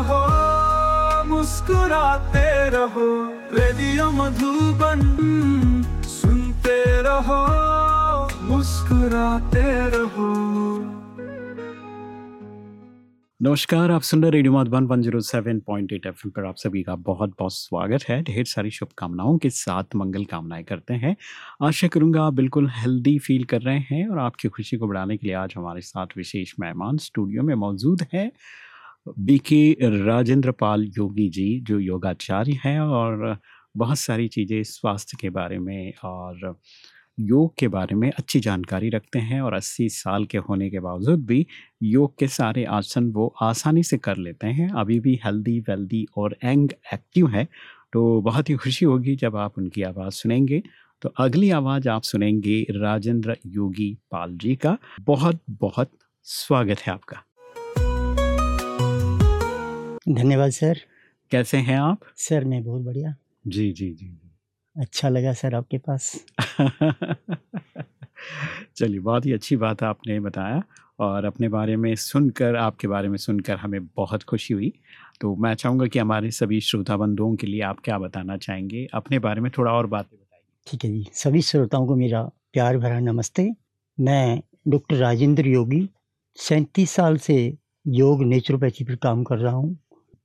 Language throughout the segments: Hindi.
रहो, मुस्कुराते रहो, रेडियो मधुबन सुनते रहो, मुस्कुराते रहो। नमस्कार, आप सुन रहे radio Madhuban one zero seven point eight FM पर आप सभी का बहुत बहुत स्वागत है। ढेर सारी शुभकामनाओं के साथ मंगल कामनाएँ करते हैं। आशा करूँगा आप बिल्कुल हेल्दी फील कर रहे हैं और आपकी खुशी को बढ़ाने के लिए आज हमारे साथ विशेष मेहमान स्टूडियो में मौजूद हैं। बीके राजेंद्र पाल योगी जी, जो योगाचार्य हैं और बहुत सारी चीज़ें स्वास्थ्य के बारे में और योग के बारे में अच्छी जानकारी रखते हैं और 80 साल के होने के बावजूद भी योग के सारे आसन वो आसानी से कर लेते हैं। अभी भी हेल्दी, वेल्दी और एंग एक्टिव है तो बहुत ही खुशी होगी जब आप उनकी आवाज़ सुनेंगे। तो अगली आवाज़ आप सुनेंगे राजेंद्र योगी पाल जी का। बहुत बहुत स्वागत है आपका। धन्यवाद सर। कैसे हैं आप? सर मैं बहुत बढ़िया। जी जी जी। अच्छा लगा सर आपके पास। चलिए बहुत ही अच्छी बात आपने बताया और अपने बारे में सुनकर आपके बारे में सुनकर हमें बहुत खुशी हुई। तो मैं चाहूँगा कि हमारे सभी श्रोता बंधुओं के लिए आप क्या बताना चाहेंगे? अपने बारे में थोड़ा और बातें बताइए। ठीक है जी। सभी श्रोताओं को मेरा प्यार भरा नमस्ते। मैं डॉक्टर राजेंद्र योगी सैंतीस साल से योग नेचुरोपैथी पर काम कर रहा हूँ।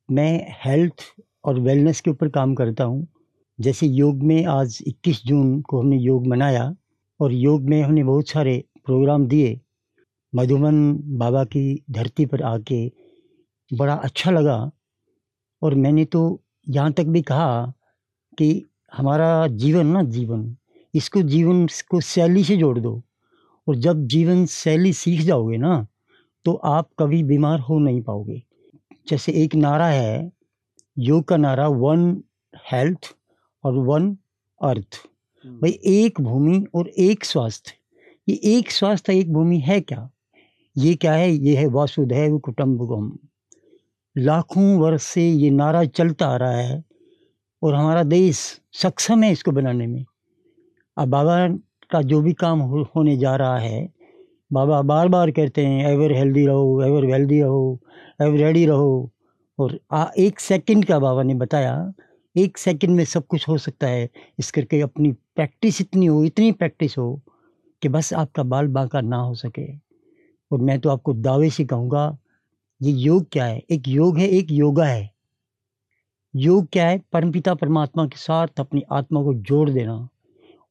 मैं हेल्थ और वेलनेस के ऊपर काम करता हूँ। जैसे योग में आज 21 जून को हमने योग मनाया और योग में हमने बहुत सारे प्रोग्राम दिए। मधुबन बाबा की धरती पर आके बड़ा अच्छा लगा और मैंने तो यहाँ तक भी कहा कि हमारा जीवन ना जीवन, इसको जीवन को शैली से जोड़ दो और जब जीवन शैली सीख जाओगे ना तो आप कभी बीमार हो नहीं पाओगे। जैसे एक नारा है योग का नारा वन हेल्थ और वन अर्थ भाई एक भूमि और एक स्वास्थ्य। ये एक स्वास्थ्य एक भूमि है क्या? ये क्या है? ये है वासुदैव कुटुम्बकम। लाखों वर्ष से ये नारा चलता आ रहा है और हमारा देश सक्षम है इसको बनाने में। अब बाबा का जो भी काम हो, होने जा रहा है बाबा बार बार कहते हैं एवर हेल्दी रहो एवर वेल्दी रहो एवर रेडी रहो। और आ, एक सेकंड का बाबा ने बताया एक सेकंड में सब कुछ हो सकता है। इस करके अपनी प्रैक्टिस इतनी हो इतनी प्रैक्टिस हो कि बस आपका बाल बांका ना हो सके। और मैं तो आपको दावे से कहूँगा ये योग क्या है? एक योग है एक योगा है। योग क्या है? परमपिता परमात्मा के साथ अपनी आत्मा को जोड़ देना।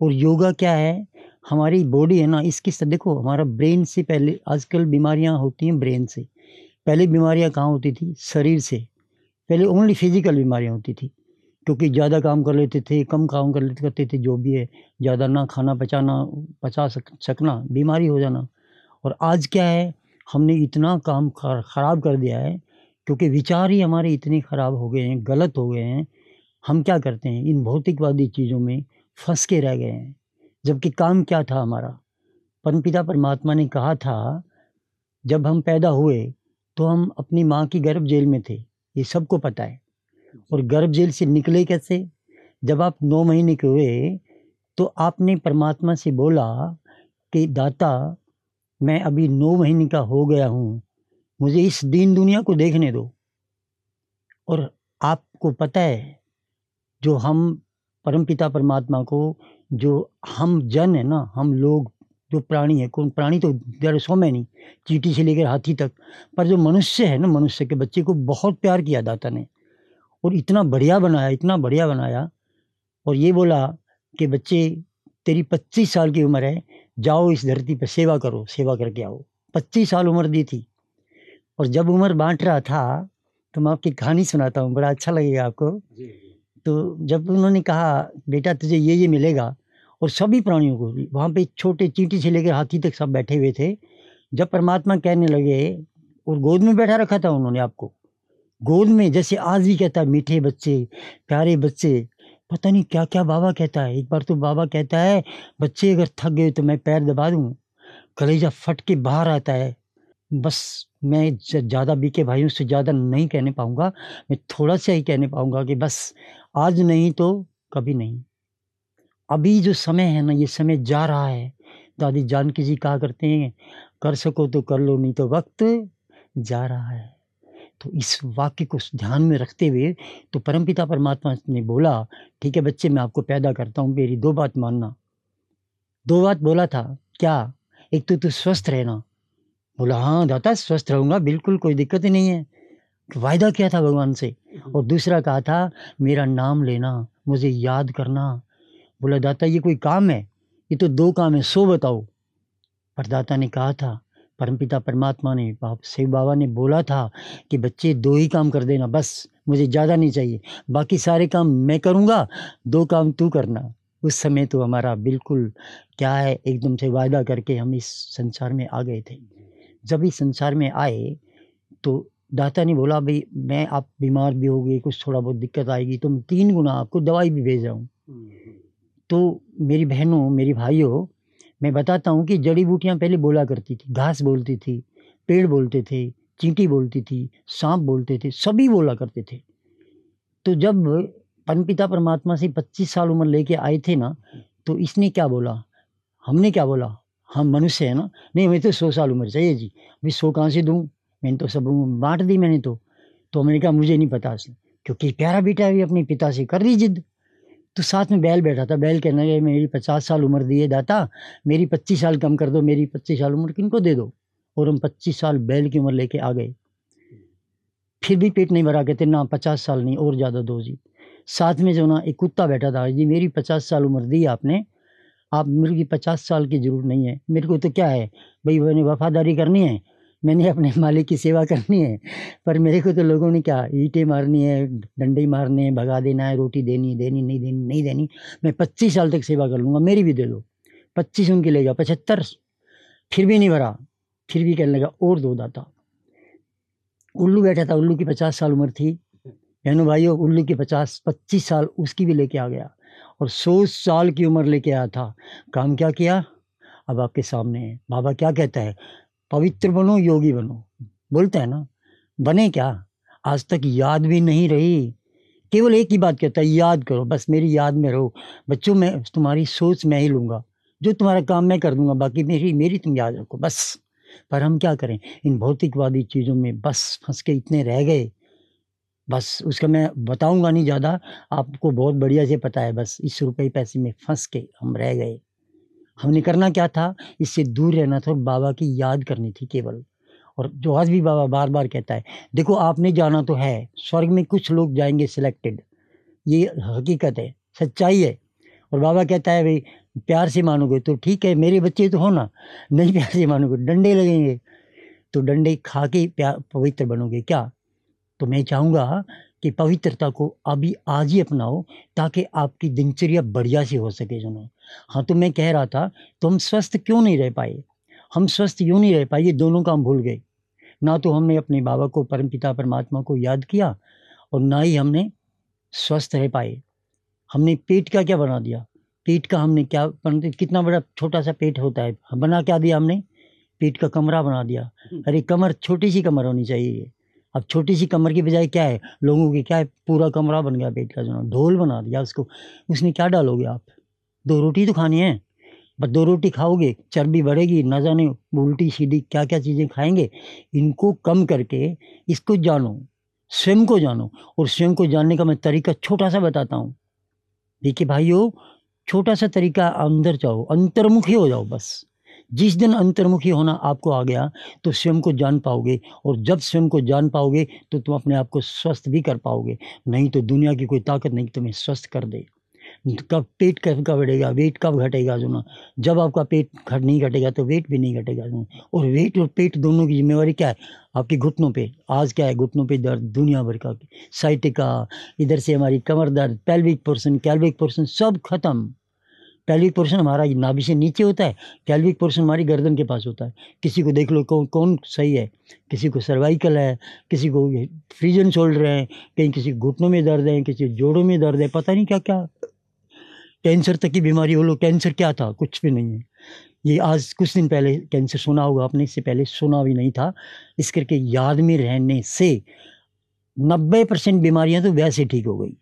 और योगा क्या है? हमारी बॉडी है ना, इसकी देखो, हमारा ब्रेन से पहले, आजकल बीमारियाँ होती हैं ब्रेन से। पहले बीमारियाँ कहाँ होती थी? शरीर से। पहले ओनली फ़िज़िकल बीमारियाँ होती थी। क्योंकि ज़्यादा काम कर लेते थे, कम काम कर लेते, करते थे, जो भी है, ज़्यादा ना खाना पचाना, पचा सक, सकना, बीमारी हो जाना। और आज क्या है, हमने इतना काम ख़राब कर दिया है, क्योंकि विचार ही हमारे इतने ख़राब हो गए हैं, गलत हो गए हैं। हम क्या करते हैं, इन भौतिकवादी चीज़ों में फंस के रह गए हैं। जबकि काम क्या था हमारा? परमपिता परमात्मा ने कहा था, जब हम पैदा हुए तो हम अपनी माँ की गर्भ जेल में थे, ये सबको पता है। और गर्भ जेल से निकले कैसे? जब आप नौ महीने के हुए तो आपने परमात्मा से बोला कि, दाता, मैं अभी नौ महीने का हो गया हूँ, मुझे इस दीन दुनिया को देखने दो। और आपको पता है, जो हम परमपिता परमात्मा को जो हम जन है ना, हम लोग जो प्राणी है, कौन प्राणी तो देर सौ में नहीं, चीटी से लेकर हाथी तक, पर जो मनुष्य है ना, मनुष्य के बच्चे को बहुत प्यार किया दाता ने और इतना बढ़िया बनाया, इतना बढ़िया बनाया और ये बोला कि बच्चे, तेरी पच्चीस साल की उम्र है, जाओ इस धरती पर सेवा करो, सेवा करके आओ। पच्चीस साल उम्र दी थी और जब उम्र बांट रहा था तो मैं आपकी कहानी सुनाता हूँ, बड़ा अच्छा लगेगा आपको। तो जब उन्होंने कहा, बेटा, तुझे ये ये मिलेगा। और सभी प्राणियों को भी वहाँ पे छोटे चींटी से लेकर हाथी तक सब बैठे हुए थे, जब परमात्मा कहने लगे और गोद में बैठा रखा था उन्होंने आपको। गोद में जैसे आज भी कहता है, मीठे बच्चे, प्यारे बच्चे, पता नहीं क्या क्या बाबा कहता है। एक बार तो बाबा कहता है, बच्चे अगर थक गए तो मैं पैर दबा दूँ, कलेजा फट के बाहर आता है, बस मैं ज़्यादा बीके भाइयों से ज़्यादा नहीं कहने पाऊँगा। मैं थोड़ा सा ही कहने पाऊँगा कि बस, आज नहीं तो कभी नहीं। अभी जो समय है ना, ये समय जा रहा है। दादी जानकी जी कहा करते हैं, कर सको तो कर लो, नहीं तो वक्त जा रहा है। तो इस वाक्य को ध्यान में रखते हुए तो परमपिता परमात्मा ने बोला, ठीक है बच्चे, मैं आपको पैदा करता हूँ, मेरी दो बात मानना। दो बात बोला था, क्या? एक तो तू स्वस्थ रहना बोला हाँ दाता, स्वस्थ रहूँगा, बिल्कुल कोई दिक्कत ही नहीं है। वायदा किया था भगवान से। और दूसरा कहा था, मेरा नाम लेना, मुझे याद करना। बोला, दाता, ये कोई काम है? ये तो दो काम है, सो बताओ। पर दाता ने कहा था, परमपिता परमात्मा ने, बाप, शिव बाबा ने बोला था कि बच्चे दो ही काम कर देना, बस, मुझे ज़्यादा नहीं चाहिए। बाकी सारे काम मैं करूँगा, दो काम तू करना। उस समय तो हमारा बिल्कुल क्या है, एकदम से वायदा करके हम इस संसार में आ गए थे। जब इस संसार में आए तो दाता ने बोला भाई मैं आप बीमार भी हो गए कुछ थोड़ा बहुत दिक्कत आएगी तो मैं तीन गुना आपको दवाई भी भेज रहा हूँ। तो मेरी बहनों मेरी भाइयों मैं बताता हूँ कि जड़ी बूटियाँ पहले बोला करती थी घास बोलती थी पेड़ बोलते थे चींटी बोलती थी सांप बोलते थे सभी बोला करते थे। तो जब पनपिता परमात्मा से 25 साल उम्र लेके आए थे ना तो इसने क्या बोला? हमने क्या बोला? हम मनुष्य है ना? नहीं हमें तो सौ साल उम्र चाहिए जी। अभी सौ कहाँ से दूँ? मैंने तो सब बांट दी मैंने तो। तो मैंने कहा, मुझे नहीं पता क्योंकि प्यारा बेटा भी अपने पिता से कर दी जिद। तो साथ में बैल बैठा था। बैल कहने लगे, मेरी पचास साल उम्र दी है दाता। मेरी पच्चीस साल कम कर दो। मेरी पच्चीस साल उम्र किनको दे दो? और हम पच्चीस साल बैल की उम्र लेके आ गए। फिर भी पेट नहीं भरा। कहते, ना, पचास साल नहीं, और ज़्यादा दो जी। साथ में जो ना, एक कुत्ता बैठा था। जी, मेरी पचास साल उम्र दी आपने। आप मेरे की पचास साल की ज़रूरत नहीं है। मेरे को तो क्या है? भाई, मैंने वफादारी करनी है। मैंने अपने मालिक की सेवा करनी है। पर मेरे को तो लोगों ने क्या, ईंटें मारनी है, डंडे मारने हैं, भगा देना है, रोटी देनी देनी, नहीं देनी नहीं देनी। मैं पच्चीस साल तक सेवा कर लूँगा, मेरी भी दे दो। पच्चीस उनकी लेगा पचहत्तर। फिर भी नहीं भरा, फिर भी कहने लगा, और दो दाता। उल्लू बैठा था, उल्लू की पचास साल उम्र थी। बहनों, भाइयों, उल्लू की पचास, पच्चीस साल उसकी भी लेके आ गया। और सौ साल की उम्र लेके आया था। काम क्या किया? अब आपके सामने है बाबा क्या कहता है? पवित्र बनो, योगी बनो। बोलते हैं ना, बने क्या? आज तक याद भी नहीं रही। केवल एक ही बात कहता है, याद करो, बस मेरी याद में रहो। बच्चों, में तुम्हारी सोच मैं ही लूँगा। जो तुम्हारा काम मैं कर दूँगा, बाकी मेरी मेरी तुम याद रखो, बस। पर हम क्या करें? इन भौतिकवादी चीज़ों में बस फंस के इतने रह गए। बस उसका मैं बताऊँगा नहीं ज़्यादा। आपको बहुत बढ़िया से पता है, बस इस रुपये पैसे में फंस के हम रह गए। हमने करना क्या था? इससे दूर रहना था और बाबा की याद करनी थी केवल। और जो आज भी बाबा बार बार कहता है, देखो, आपने जाना तो है, स्वर्ग में कुछ लोग जाएँगे सिलेक्टेड ये हकीकत है, सच्चाई है। और बाबा कहता है, भाई, प्यार से मानोगे तो ठीक है, मेरे बच्चे तो हो ना, नहीं प्यार से मानोगे, डंडे लगेंगे। तो डंडे खा के प्यार पवित्र बनोगे क्या? तो मैं चाहूँगा कि पवित्रता को अभी आज ही अपनाओ ताकि आपकी दिनचर्या बढ़िया सी हो सके सुनो। हाँ तो मैं कह रहा था तो हम स्वस्थ क्यों नहीं रह पाए? हम स्वस्थ यूँ नहीं रह पाए ये दोनों काम भूल गए। ना तो हमने अपने बाबा को परम पिता परमात्मा को याद किया और ना ही हमने स्वस्थ रह पाए। हमने पेट का क्या बना दिया? पेट का हमने क्या कितना बड़ा छोटा सा पेट होता है? बना क्या दिया हमने? पेट का कमरा बना दिया। अरे कमर छोटी सी कमर होनी चाहिए। अब छोटी सी कमर की बजाय क्या है? लोगों की क्या है? पूरा कमरा बन गया पेट का जो ढोल बना दिया उसको। उसमें क्या डालोगे आप? दो रोटी तो खानी है। बस दो रोटी खाओगे, चर्बी बढ़ेगी, न जाने उल्टी सीधी क्या क्या चीज़ें खाएँगे, इनको कम करके इसको जानो, स्वयं को जानो। और स्वयं को जानने का मैं तरीका छोटा सा बताता हूँ। देखिए भाइयों छोटा सा तरीका अंदर जाओ, अंतर्मुखी हो जाओ बस। जिस दिन अंतर्मुखी होना आपको आ गया तो स्वयं को जान पाओगे और जब स्वयं को जान पाओगे तो तुम अपने आप को स्वस्थ भी कर पाओगे। नहीं तो दुनिया की कोई ताकत नहीं तुम्हें स्वस्थ कर दे। कब पेट कब कब बढ़ेगा, वेट कब घटेगा जो ना जब आपका पेट घट नहीं घटेगा तो वेट भी नहीं घटेगा जो और वेट और पेट दोनों की जिम्मेवारी क्या है? आपके घुटनों पे। आज क्या है? घुटनों पे दर्द, दुनिया भर का। साइटिका इधर से हमारी कमर दर्द पेल्विक पोर्सन कैल्विक पोर्सन सब खत्म। पैल्विक पोर्शन हमारा नाभि से नीचे होता है कैल्विक पोर्शन हमारी गर्दन के पास होता है। किसी को देख लो कौन कौन सही है, किसी को सर्वाइकल है, किसी को फ्रीजन शोल्डर है, कहीं किसी घुटनों में दर्द है, किसी जोड़ों में दर्द है, पता नहीं क्या क्या कैंसर तक की बीमारी हो लो कैंसर क्या था? कुछ भी नहीं है। ये आज कुछ दिन पहले कैंसर सुना होगा आपने, इससे पहले सुना भी नहीं था। इस करके याद में रहने से नब्बे परसेंट बीमारियाँ तो वैसे ठीक हो गई।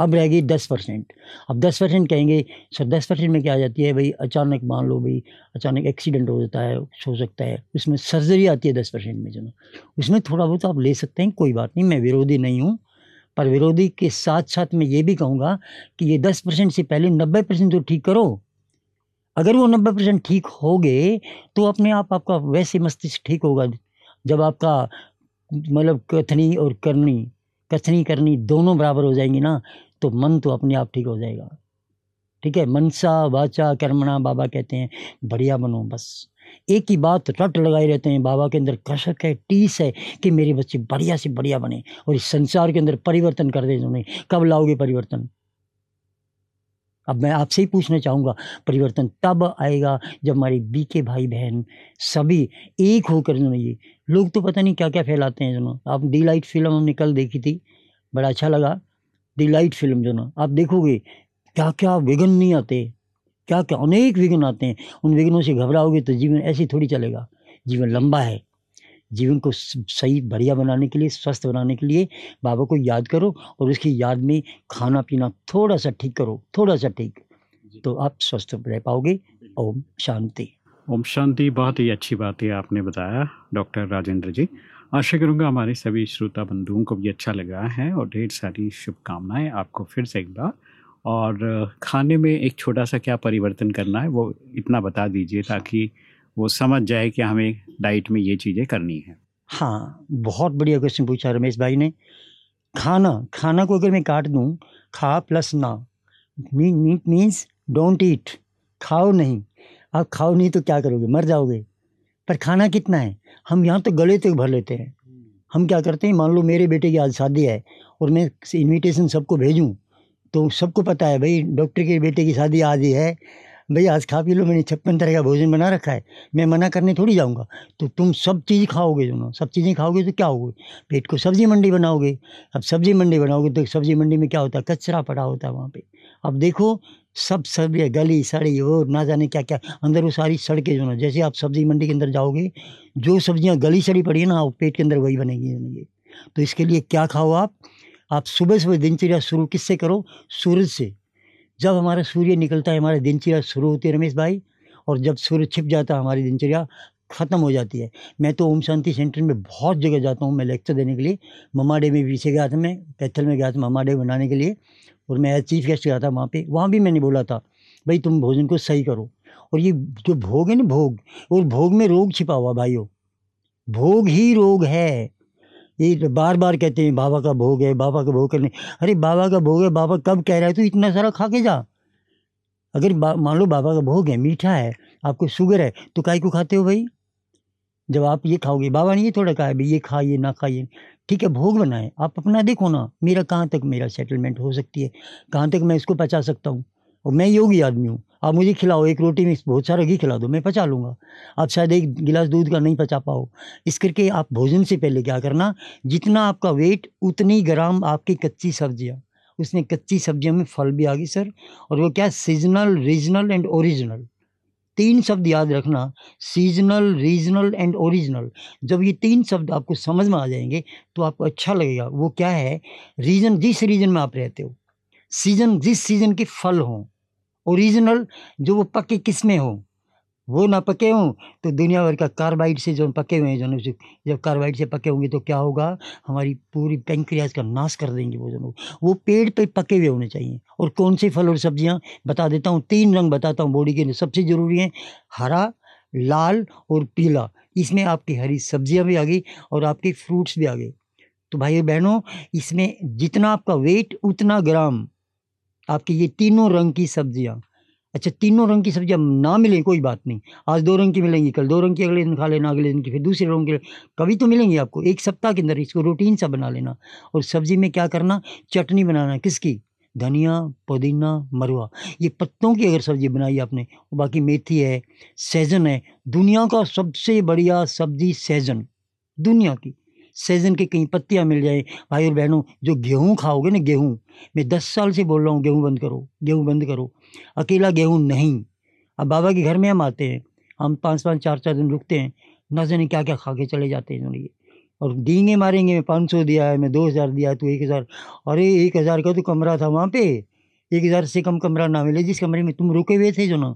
अब रह गई दस परसेंट। अब दस परसेंट कहेंगे, सर, दस परसेंट में क्या आ जाती है भाई? अचानक मान लो भाई, अचानक एक्सीडेंट हो जाता है हो सकता है उसमें सर्जरी आती है दस परसेंट में जो उसमें थोड़ा बहुत आप ले सकते हैं, कोई बात नहीं, मैं विरोधी नहीं हूँ, पर विरोधी के साथ साथ मैं ये भी कहूँगा कि ये दस परसेंट से पहले नब्बे परसेंट तो ठीक करो। अगर वो नब्बे परसेंट ठीक हो गए तो अपने आप आपका वैसे मस्तिष्क ठीक होगा। जब आपका मतलब कथनी और करनी, कथनी करनी दोनों बराबर हो जाएँगी ना तो मन तो अपने आप ठीक हो जाएगा। ठीक है? मनसा, वाचा, कर्मणा, बाबा कहते हैं, बढ़िया बनो बस। एक ही बात रट लगाए रहते हैं, बाबा के अंदर कसक है, टीस है कि मेरे बच्चे बढ़िया से बढ़िया बने और इस संसार के अंदर परिवर्तन कर दे उन्हें कब लाओगे परिवर्तन? अब मैं आपसे ही पूछना चाहूँगा, परिवर्तन तब आएगा जब हमारे बीके भाई बहन सभी एक होकर जो ये, लोग तो पता नहीं क्या क्या फैलाते हैं जो आप डी लाइट फ़िल्म हमने कल देखी थी, बड़ा अच्छा लगा। डी लाइट फ़िल्म जो ना आप देखोगे क्या क्या विघन नहीं आते क्या क्या अनेक विघ्न आते हैं। उन विघ्नों से घबराओगे तो जीवन ऐसे थोड़ी चलेगा। जीवन लंबा है। जीवन को सही बढ़िया बनाने के लिए स्वस्थ बनाने के लिए बाबा को याद करो और उसकी याद में खाना पीना थोड़ा सा ठीक करो थोड़ा सा ठीक तो आप स्वस्थ रह पाओगे। ओम शांति। ओम शांति बहुत ही अच्छी बात है आपने बताया डॉक्टर राजेंद्र जी। आशा करूँगा हमारे सभी श्रोता बंधुओं को भी अच्छा लगा है और ढेर सारी शुभकामनाएँ आपको फिर से एक बार। और, खाने में एक छोटा सा क्या परिवर्तन करना है, वो इतना बता दीजिए ताकि वो समझ जाए कि हमें डाइट में ये चीज़ें करनी है। हाँ बहुत बढ़िया क्वेश्चन पूछा रमेश भाई ने। खाना खाना को अगर मैं काट दूँ, खा प्लस ना। मीट मीन्स डोंट ईट खाओ नहीं। आप खाओ नहीं तो क्या करोगे? मर जाओगे। पर खाना कितना है? हम यहाँ तो गले तक भर लेते हैं। हम क्या करते हैं? मान लो मेरे बेटे की आज शादी है और मैं इनविटेशन सबको भेजूँ तो सबको पता है, भाई डॉक्टर के बेटे की शादी आज ही है। भाई, आज खा पी लो, मैंने छप्पन तरह का भोजन बना रखा है। मैं मना करने थोड़ी जाऊँगा। तो तुम सब चीज़ खाओगे दोनों सब चीज़ें खाओगे तो क्या होगे? पेट को सब्ज़ी मंडी बनाओगे। अब सब्ज़ी मंडी बनाओगे तो सब्ज़ी मंडी में क्या होता है? कचरा पड़ा होता है वहाँ पे। अब देखो सब सब्ज़ी गली, सड़ी, वो ना जाने क्या क्या, अंदर वो सारी सड़कें जो ना, जैसे आप सब्ज़ी मंडी के अंदर जाओगे, जो सब्ज़ियाँ गली, सड़ी पड़ी है ना, वो पेट के अंदर वही बनेगी तो इसके लिए क्या खाओ आप? आप सुबह सुबह दिनचर्या शुरू किससे करो? सूरज से। जब हमारा सूर्य निकलता है, हमारी दिनचर्या शुरू होती है रमेश भाई, और जब सूर्य छिप जाता है, हमारी दिनचर्या ख़त्म हो जाती है। मैं तो ओम शांति सेंटर में बहुत जगह जाता हूँ, मैं लेक्चर देने के लिए ममाडे में पीछे गया था मैं, कैथल में गया था ममाडे बनाने के लिए। और मैं एज चीफ गेस्ट गया था वहाँ पे? वहाँ भी मैंने बोला था, भाई, तुम भोजन को सही करो। और ये जो भोग है ना भोग, और भोग में रोग छिपा हुआ भाइयों। भोग ही रोग है। ये तो बार बार कहते हैं, बाबा का भोग है, बाबा का भोग करने। अरे, बाबा का भोग है, बाबा कब कह रहा है? तो इतना सारा खा के जा। अगर मान लो बाबा का भोग है, मीठा है, आपको शुगर है तो काय को खाते हो भाई? जब आप ये खाओगे, बाबा ने ये थोड़ा कहा है भाई, ये खाइए ना खाइए ठीक है, भोग बनाए। आप अपना देखो ना, मेरा कहाँ तक मेरा सेटलमेंट हो सकती है? कहाँ तक मैं इसको पचा सकता हूँ? और मैं योगी आदमी हूँ। आप मुझे खिलाओ, एक रोटी में बहुत सारा घी खिला दो, मैं पचा लूँगा। आप शायद एक गिलास दूध का नहीं पचा पाओ। इस करके आप भोजन से पहले क्या करना, जितना आपका वेट उतनी ग्राम आपकी कच्ची सब्ज़ियाँ। उसमें कच्ची सब्जियों में फल भी आ गई, सर। और वो क्या सीजनल रीजनल एंड ओरिजिनल तीन शब्द याद रखना सीजनल रीजनल एंड ओरिजिनल जब ये तीन शब्द आपको समझ में आ जाएँगे तो आपको अच्छा लगेगा। वो क्या है? रीजन जिस रीजन में आप रहते हो सीज़न जिस सीज़न के फल हों ओरिजिनल जो वो पक्के किसमें हो वो ना पके हों तो दुनिया भर का कार्बाइड से जो पके हुए हैं, जो जब कार्बाइड से पके होंगे तो क्या होगा? हमारी पूरी पेंक्रियाज का नाश कर देंगे वो जो वो पेड़ पे पके हुए होने चाहिए। और कौन से फल और सब्ज़ियाँ? बता देता हूँ, तीन रंग बताता हूँ बॉडी के लिए सबसे ज़रूरी है, हरा, लाल और पीला। इसमें आपकी हरी सब्ज़ियाँ भी आ गई और आपके फ्रूट्स भी आ गए। तो भाई बहनों, इसमें जितना आपका वेट, उतना ग्राम आपकी ये तीनों रंग की सब्ज़ियाँ। अच्छा तीनों रंग की सब्ज़ियाँ ना मिले, कोई बात नहीं। आज दो रंग की मिलेंगी, कल दो रंग की, अगले दिन खा लेना, अगले दिन की, फिर दूसरे रंग के। कभी तो मिलेंगी आपको, एक सप्ताह के अंदर इसको रूटीन सा बना लेना। और सब्ज़ी में क्या करना, चटनी बनाना, किसकी? धनिया, पुदीना, मरुआ। ये पत्तों की अगर सब्ज़ी बनाई आपने बाकी मेथी है, सहजन है, दुनिया का सबसे बढ़िया सब्ज़ी सहजन, दुनिया की। सहजन की कहीं पत्तियाँ मिल जाए। भाई और बहनों, जो गेहूँ खाओगे ना, गेहूँ, मैं दस साल से बोल रहा हूँ, गेहूँ बंद करो, गेहूँ बंद करो। अकेला गेहूँ नहीं। अब बाबा के घर में हम आते हैं, हम पाँच पाँच, चार चार दिन रुकते हैं, न जाने क्या क्या खा के चले जाते हैं ये और डींगे मारेंगे, मैं पाँच सौ दिया है, मैं दो हज़ार दिया है तो एक हज़ार। अरे, एक हज़ार का तो कमरा था वहाँ पे। एक हज़ार से कम कमरा ना मिले, जिस कमरे में तुम रुके हुए थे जो ना।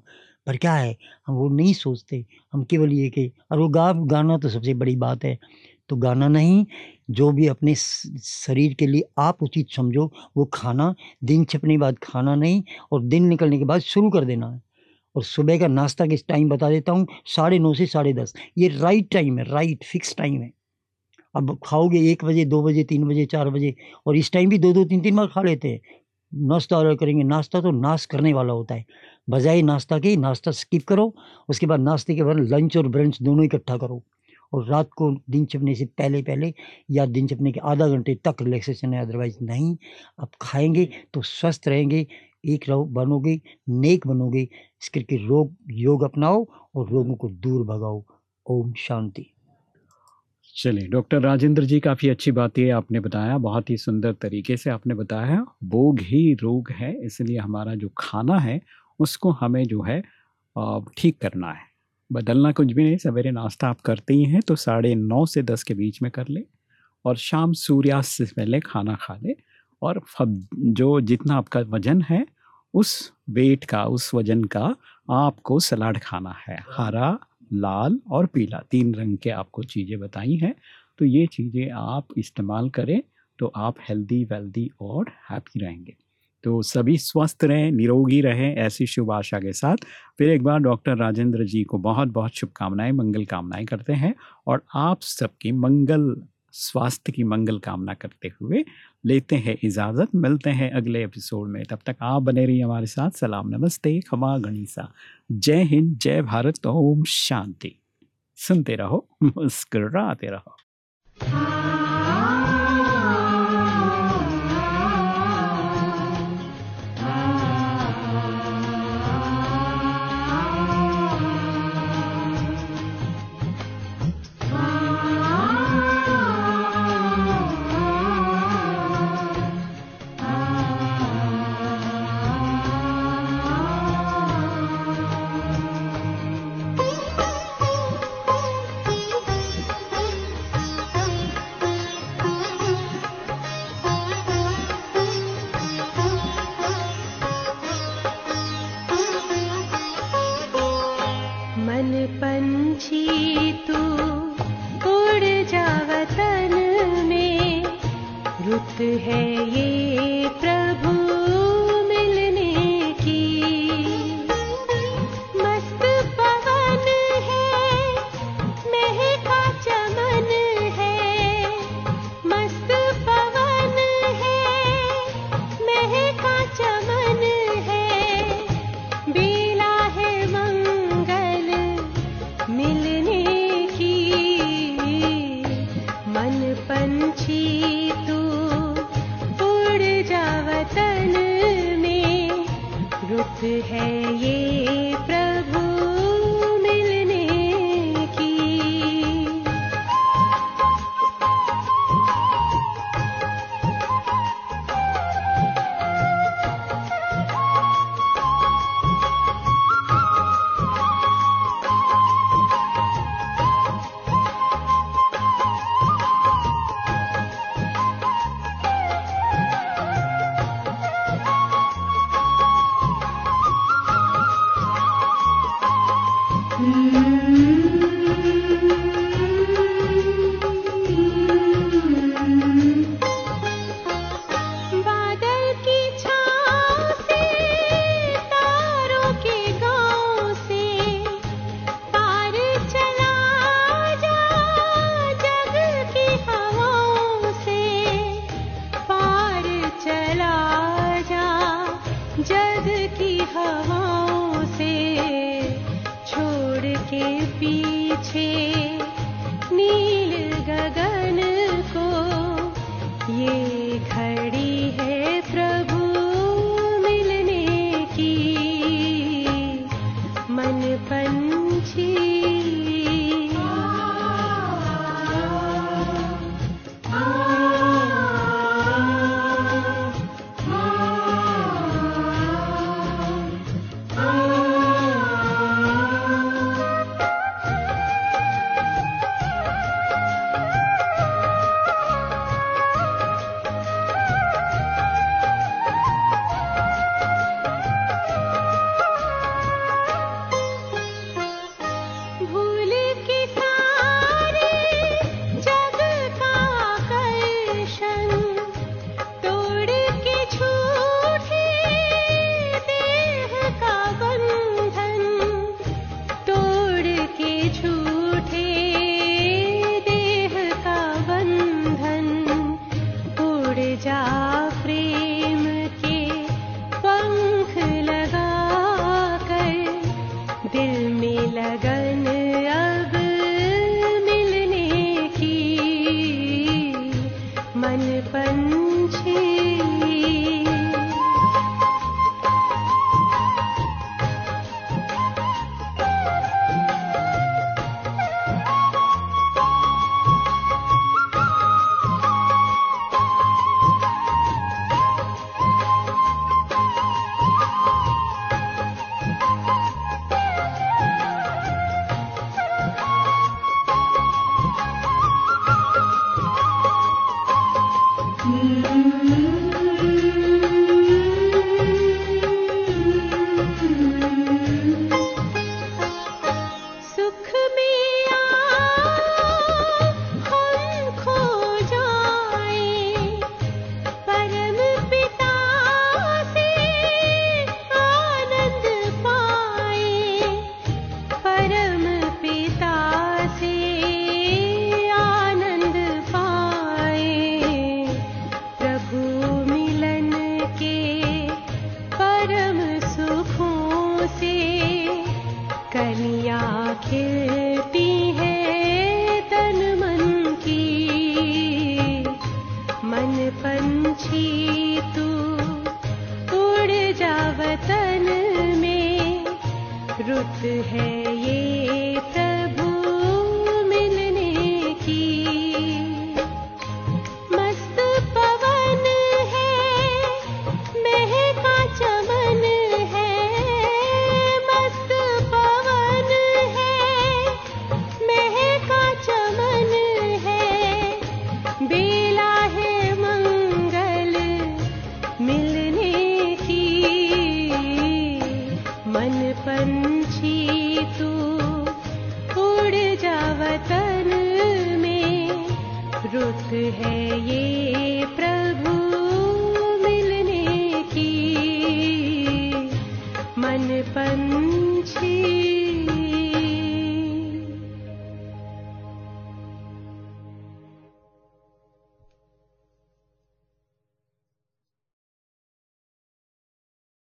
पर क्या है, हम वो नहीं सोचते, हम केवल ये कि, और वो गा गाना तो सबसे बड़ी बात है। तो गाना नहीं, जो भी अपने शरीर के लिए आप उचित समझो, वो खाना, दिन छिपने बाद खाना नहीं और दिन निकलने के बाद शुरू कर देना है। और सुबह का नाश्ता किस टाइम बता देता हूँ? साढ़े नौ से साढ़े दस। ये राइट टाइम है, राइट, फिक्स टाइम है। अब खाओगे एक बजे, दो बजे, तीन बजे, चार बजे और इस टाइम भी दो दो, तीन तीन बार खा लेते हैं। नाश्ता ऑर्डर करेंगे, नाश्ता तो नाश करने वाला होता है। बजाय नाश्ता के नाश्ता स्किप करो, उसके बाद नाश्ते के बाद लंच और ब्रंच दोनों इकट्ठा करो। और रात को दिन छिपने से पहले पहले या दिन छिपने के आधा घंटे तक रिलैक्सेशन है अदरवाइज़ नहीं। आप खाएँगे तो स्वस्थ रहेंगे, एक रहो बनोगे, नेक बनोगे। इस करके रोग, योग अपनाओ और रोगों को दूर भगाओ। ओम शांति। चलिए, डॉक्टर राजेंद्र जी, काफ़ी अच्छी बात ये आपने बताया, बहुत ही सुंदर तरीके से आपने बताया। भोग ही रोग है, इसलिए हमारा जो खाना है, उसको हमें जो है ठीक करना है। बदलना कुछ भी नहीं, सवेरे नाश्ता आप करते ही हैं तो साढ़े नौ से दस के बीच में कर ले और शाम सूर्यास्त से पहले खाना खा ले और जो जितना आपका वज़न है, उस वेट का, उस वज़न का आपको सलाद खाना है। हरा, लाल और पीला, तीन रंग के आपको चीज़ें बताई हैं तो ये चीज़ें आप इस्तेमाल करें तो आप हेल्दी वेल्दी और हैप्पी रहेंगे। तो सभी स्वस्थ रहें, निरोगी रहें, ऐसी शुभ आशा के साथ। फिर एक बार डॉक्टर राजेंद्र जी को बहुत बहुत शुभकामनाएँ, मंगल कामनाएँ करते हैं और आप सबकी मंगल, स्वास्थ्य की मंगल कामना करते हुए लेते हैं इजाज़त। मिलते हैं अगले एपिसोड में। तब तक आप बने रहिए हमारे साथ। सलाम, नमस्ते, खमा गणिसा। जय हिंद, जय भारत, ओम शांति। सुनते रहो, मुस्कराते रहो।